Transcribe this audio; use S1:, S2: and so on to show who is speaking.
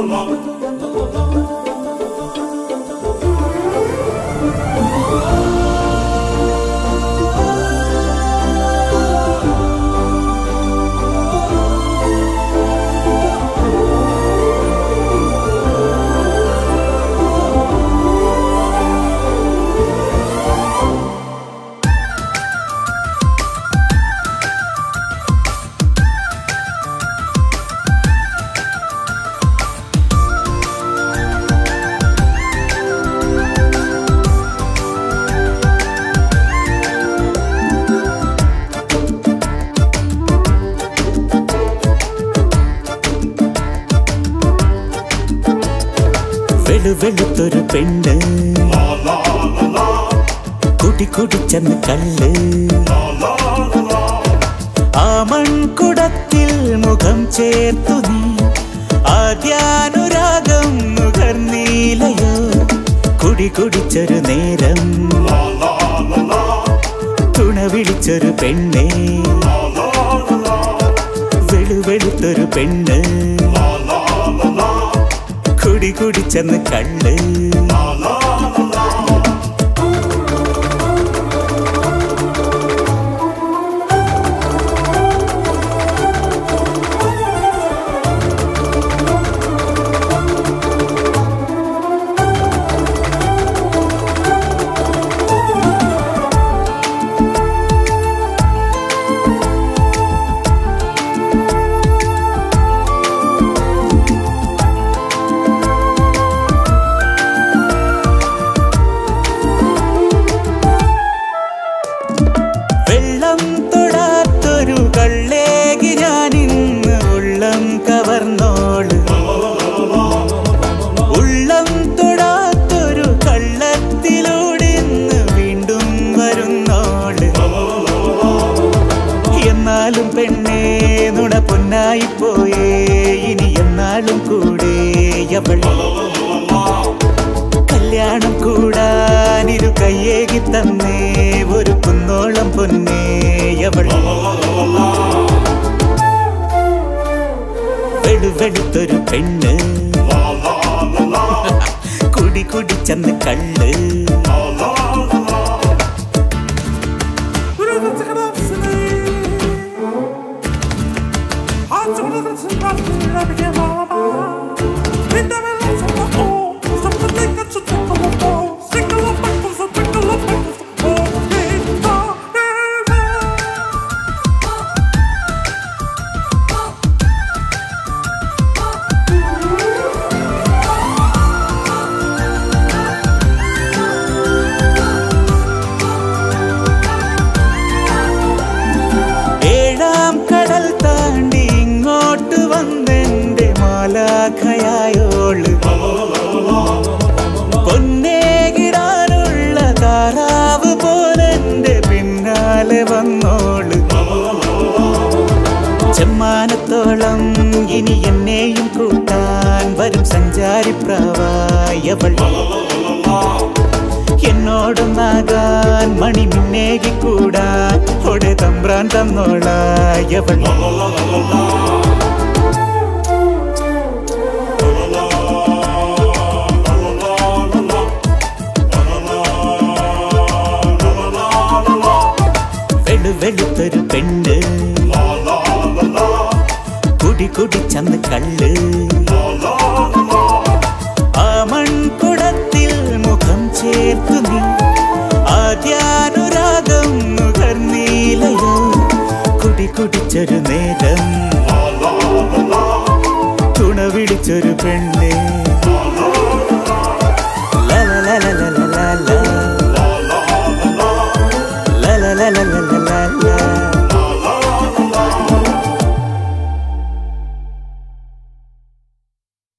S1: along. വെളുത്തൊരു പെണ്ണ്. കുടി കുടിച്ചെന്ന് കല്ല് ആ മൺകുടത്തിൽ മുഖം ചേർത്തു നീ. ആദ്യാനുരാഗം നുകർന്നീലയോ കുടി കുടിച്ചൊരു നേരം. തുണ വിളിച്ചൊരു പെണ്ണേ. വെളുവെളുത്തൊരു പെണ്ണ്. കുടി കുടിച്ചെന്ന് കള്ള്. എന്നാലും പെണ്ണേ നുണ പൊന്നായി പോയേ ഇനി എന്നാലും കൂടെ അവൾ. കല്യാണം കൂടാനിരു കയ്യേകി തന്നേ. ഒരു കുന്നോളം പൊന്നേ അവൾ. വെടുവെടുത്തൊരു പെണ്ണ്. കുടി കുടിച്ചെന്ന് കള്ള്. Mit der Welt zum Kopf, zum Bedenken zu treffen. വന്നോൾ. ചെമ്മാനത്തോളം ഇനി എന്നെയും കൂട്ടാൻ വരും സഞ്ചാരിപ്രാവായവൾ എന്നോടൊന്നാകാൻ മണിമിന്നേകി കൂടാൻ ഒടെ തമ്പ്രാൻ തന്നോളായവൾ വെളുവെളുത്തൊരു പെണ്ണ്. കുടി കുടിച്ചന്ന് കള്ള്. ആ കുടി കുടിച്ചൊരു നേരം. തുണ വിളിച്ചൊരു പെണ്ണ്.